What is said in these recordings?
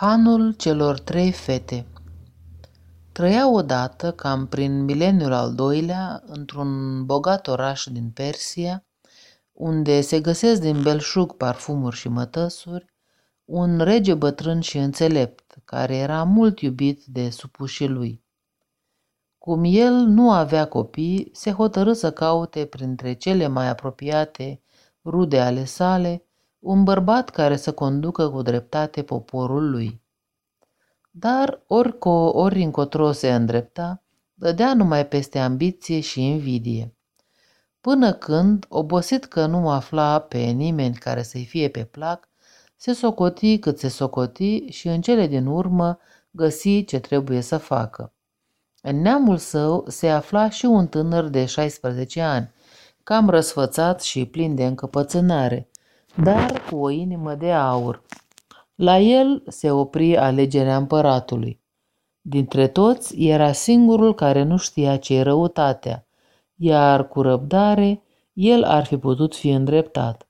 Hanul celor trei fete Trăia odată, cam prin mileniul al doilea, într-un bogat oraș din Persia, unde se găsesc din belșug parfumuri și mătăsuri, un rege bătrân și înțelept, care era mult iubit de supușii lui. Cum el nu avea copii, se hotărâ să caute printre cele mai apropiate rude ale sale un bărbat care să conducă cu dreptate poporul lui. Dar orico, ori încotro se îndrepta, dădea numai peste ambiție și invidie. Până când, obosit că nu afla pe nimeni care să-i fie pe plac, se socoti cât se socoti și în cele din urmă găsi ce trebuie să facă. În neamul său se afla și un tânăr de 16 ani, cam răsfățat și plin de încăpățânare, dar cu o inimă de aur. La el se opri alegerea împăratului. Dintre toți era singurul care nu știa ce e răutatea, iar cu răbdare el ar fi putut fi îndreptat.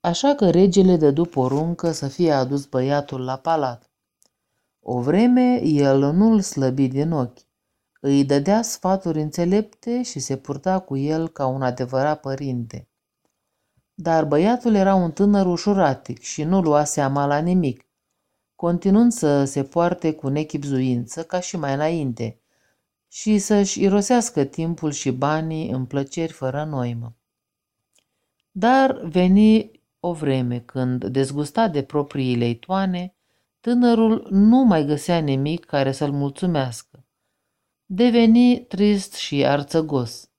Așa că regele dădu poruncă să fie adus băiatul la palat. O vreme el nu-l slăbi din ochi. Îi dădea sfaturi înțelepte și se purta cu el ca un adevărat părinte. Dar băiatul era un tânăr ușuratic și nu lua seama la nimic, continuând să se poarte cu nechipzuință ca și mai înainte și să-și irosească timpul și banii în plăceri fără noimă. Dar veni o vreme când, dezgustat de propriile itoane, tânărul nu mai găsea nimic care să-l mulțumească. Deveni trist și arțăgos.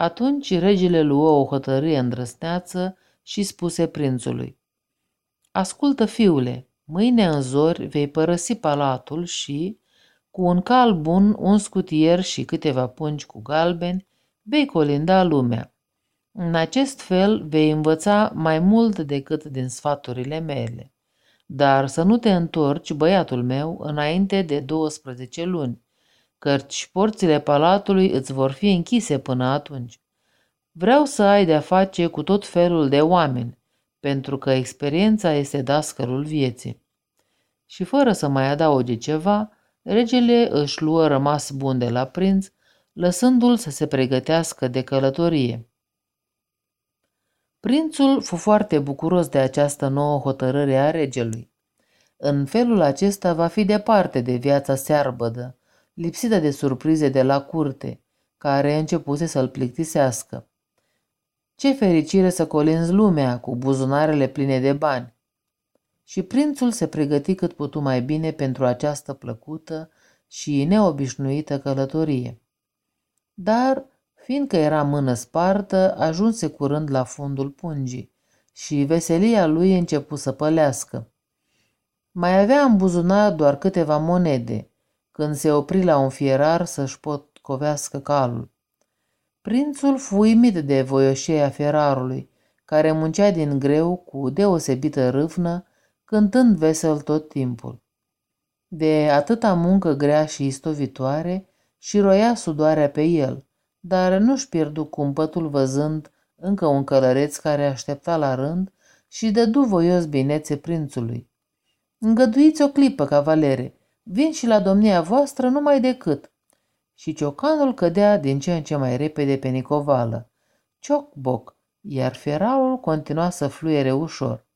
Atunci regele luă o hotărâre îndrăsneață și spuse prințului, Ascultă, fiule, mâine în zori vei părăsi palatul și, cu un cal bun, un scutier și câteva pungi cu galbeni, vei colinda lumea. În acest fel vei învăța mai mult decât din sfaturile mele. Dar să nu te întorci, băiatul meu, înainte de 12 luni, căci porțile palatului îți vor fi închise până atunci. Vreau să ai de-a face cu tot felul de oameni, pentru că experiența este dascălul vieții. Și fără să mai adauge ceva, regele își luă rămas bun de la prinț, lăsându-l să se pregătească de călătorie. Prințul fu foarte bucuros de această nouă hotărâre a regelui. În felul acesta va fi departe de viața searbădă, lipsită de surprize de la curte, care începuse să-l plictisească. Ce fericire să colinzi lumea cu buzunarele pline de bani! Și prințul se pregăti cât putu mai bine pentru această plăcută și neobișnuită călătorie. Dar, fiindcă era mână spartă, ajunse curând la fundul pungii și veselia lui începu să pălească. Mai avea în buzunar doar câteva monede, când se opri la un fierar să-și potcovească calul. Prințul fu uimit de voioșia fierarului, care muncea din greu cu deosebită râvnă, cântând vesel tot timpul. De atâta muncă grea și istovitoare, și roia sudoarea pe el, dar nu-și pierdu cumpătul văzând încă un călăreț care aștepta la rând și dădu voios binețe prințului. Îngăduiți o clipă, cavalere, vin și la domnia voastră numai decât. Și ciocanul cădea din ce în ce mai repede pe nicovală. Cioc-boc, iar feralul continua să fluiere ușor.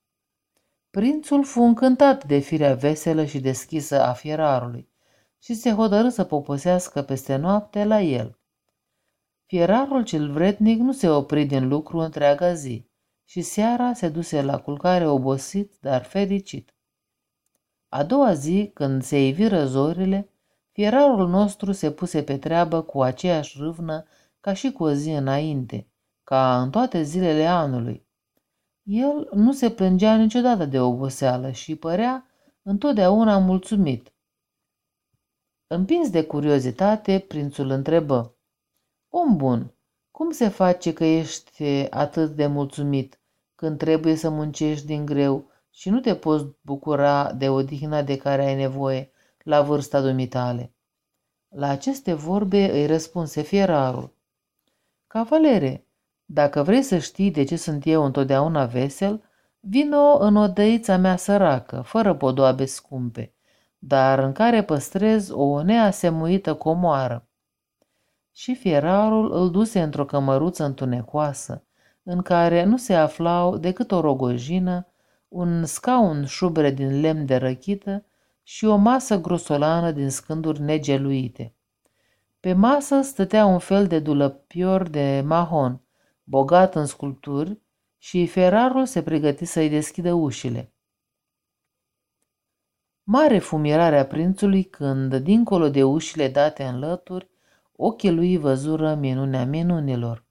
Prințul fu încântat de firea veselă și deschisă a fierarului și se hotărâ să poposească peste noapte la el. Fierarul cel vrednic nu se opri din lucru întreaga zi și seara se duse la culcare obosit, dar fericit. A doua zi, când se iviră zorile, fierarul nostru se puse pe treabă cu aceeași râvnă ca și cu o zi înainte, ca în toate zilele anului. El nu se plângea niciodată de oboseală și părea întotdeauna mulțumit. Împins de curiozitate, prințul întrebă. Om bun, cum se face că ești atât de mulțumit când trebuie să muncești din greu și nu te poți bucura de odihna de care ai nevoie la vârsta dumitale? La aceste vorbe îi răspunse fierarul. Cavalere, dacă vrei să știi de ce sunt eu întotdeauna vesel, Vino în odăița mea săracă, fără podoabe scumpe, dar în care păstrez o neasemuită comoară. Și fierarul îl duse într-o cămăruță întunecoasă, în care nu se aflau decât o rogojină, un scaun șubre din lemn de răchită și o masă grosolană din scânduri negeluite. Pe masă stătea un fel de dulăpior de mahon, bogat în sculpturi, și ferarul se pregăti să-i deschidă ușile. Mare fumirarea prințului când, dincolo de ușile date în lături, ochii lui văzură minunea minunilor.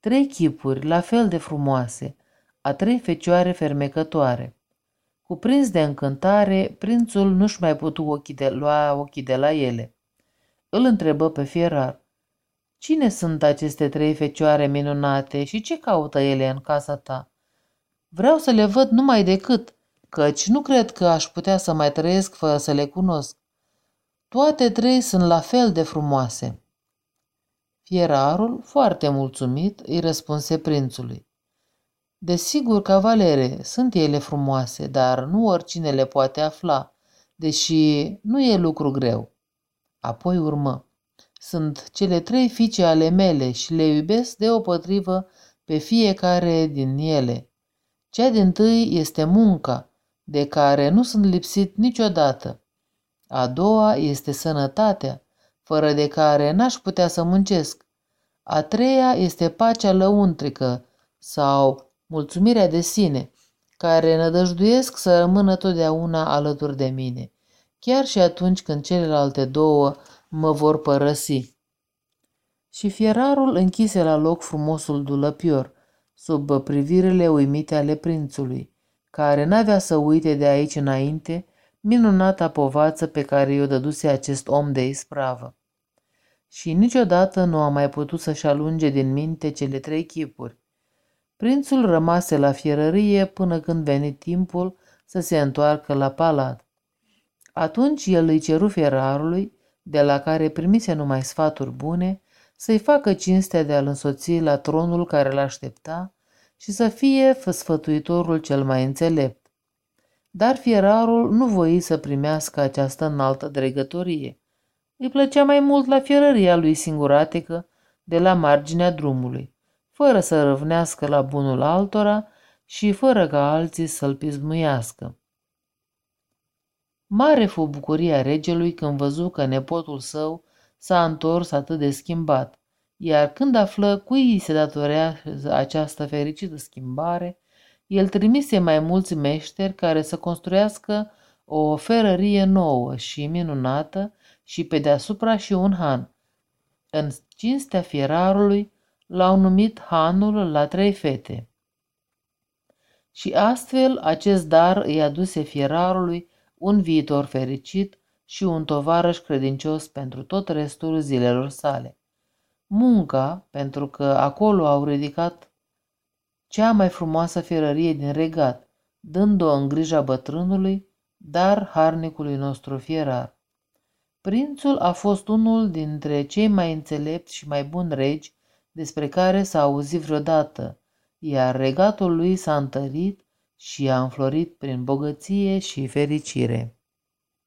Trei chipuri, la fel de frumoase, a trei fecioare fermecătoare. Cuprins de încântare, prințul nu-și mai putu ochii de, lua ochii de la ele. Îl întrebă pe fierar. Cine sunt aceste trei fecioare minunate și ce caută ele în casa ta? Vreau să le văd numai decât, căci nu cred că aș putea să mai trăiesc fără să le cunosc. Toate trei sunt la fel de frumoase. Fierarul, foarte mulțumit, îi răspunse prințului. Desigur, cavalere, sunt ele frumoase, dar nu oricine le poate afla, deși nu e lucru greu. Apoi urmă. Sunt cele trei fiice ale mele și le iubesc deopotrivă pe fiecare din ele. Cea din tâi este munca, de care nu sunt lipsit niciodată. A doua este sănătatea, fără de care n-aș putea să muncesc. A treia este pacea lăuntrică sau mulțumirea de sine, care nădăjduiesc să rămână totdeauna alături de mine, chiar și atunci când celelalte două mă vor părăsi. Și fierarul închise la loc frumosul dulăpior, sub privirile uimite ale prințului, care n-avea să uite de aici înainte minunata povață pe care i-o dăduse acest om de ispravă. Și niciodată nu a mai putut să-și alunge din minte cele trei chipuri. Prințul rămase la fierărie până când veni timpul să se întoarcă la palat. Atunci el îi ceru fierarului de la care primise numai sfaturi bune, să-i facă cinstea de a-l însoți la tronul care l aștepta și să fie sfătuitorul cel mai înțelept. Dar fierarul nu voi să primească această înaltă dregătorie. Îi plăcea mai mult la fierăria lui singuratică de la marginea drumului, fără să răvnească la bunul altora și fără ca alții să-l pismuiască. Mare fu bucuria regelui când văzu că nepotul său s-a întors atât de schimbat, iar când află cui se datorea această fericită schimbare, el trimise mai mulți meșteri care să construiască o ferărie nouă și minunată și pe deasupra și un han. În cinstea fierarului l-au numit hanul la trei fete. Și astfel acest dar îi aduse fierarului un viitor fericit și un tovarăș credincios pentru tot restul zilelor sale. Munca, pentru că acolo au ridicat cea mai frumoasă ferărie din regat, dând-o în grija bătrânului, dar harnicului nostru fierar. Prințul a fost unul dintre cei mai înțelepți și mai buni regi despre care s-a auzit vreodată, iar regatul lui s-a întărit și a înflorit prin bogăție și fericire.